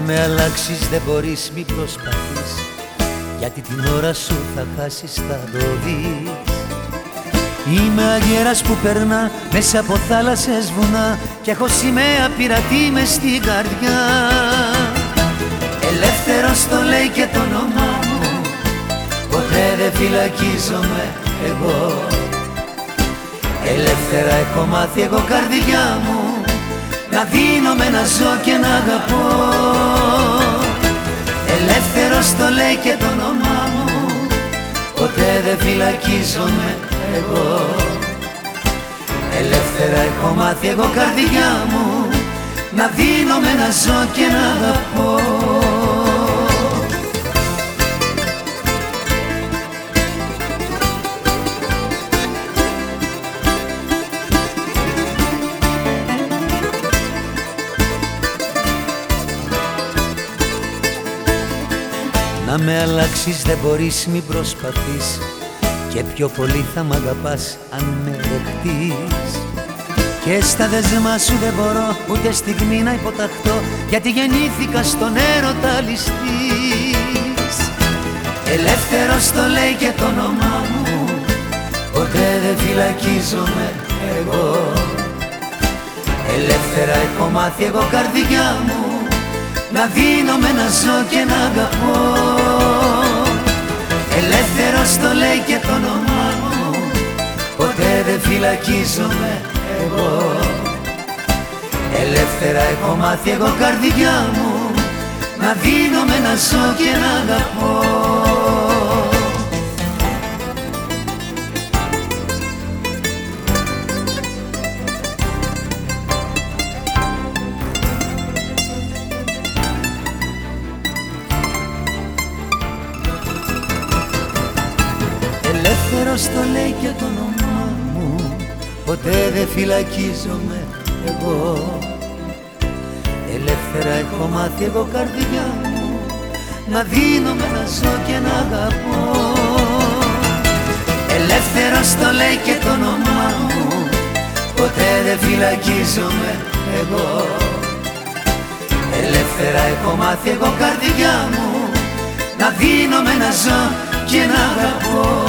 με αλλάξεις δεν μπορείς μη προσπαθείς. Γιατί την ώρα σου θα χάσεις θα το δεις. Είμαι αγέρας που περνά μέσα από θάλασσες βουνά Κι έχω σημαία πειρατή μες στην καρδιά. Ελεύθερος το λέει και το όνομά μου Ποτέ δεν φυλακίζομαι εγώ. Ελεύθερα έχω μάθει εγώ καρδιά μου Να δίνομαι να ζω και να αγαπώ Ελεύθερος το λέει και το όνομά μου Ποτέ δεν φυλακίζομαι εγώ. Ελεύθερα έχω μάθει εγώ καρδιά μου Να δίνομαι να ζω και να αγαπώ Να με αλλάξεις δεν μπορείς μη προσπαθείς. Και πιο πολύ θα μ' αγαπάς αν με δεχτείς Και στα δεσμά σου δεν μπορώ ούτε στιγμή να υποταχτώ Γιατί γεννήθηκα στον έρωτα ληστής. Ελεύθερος το λέει και το όνομά μου Ποτέ δεν φυλακίζομαι εγώ. Ελεύθερα έχω μάθει εγώ καρδιά μου να δίνομαι να ζω και να αγαπώ όνομά μου. Ποτέ δεν φυλακίζομαι εγώ. Ελεύθερα έχω μάθει εγώ καρδιά μου. Να δίνομαι να ζω και να αγαπώ Ελεύθερος το λέει και το όνομά μου. Ποτέ δεν φυλακίζομαι εγώ. Ελεύθερα έχω μάθει εγώ καρδιά μου Να δίνομαι να ζω και να αγαπώ. Ελεύθερος το λέει και το όνομά μου Ποτέ δεν φυλακίζομαι εγώ. Ελεύθερα έχω μάθει εγώ καρδιά μου Να δίνομαι να ζω και να αγαπώ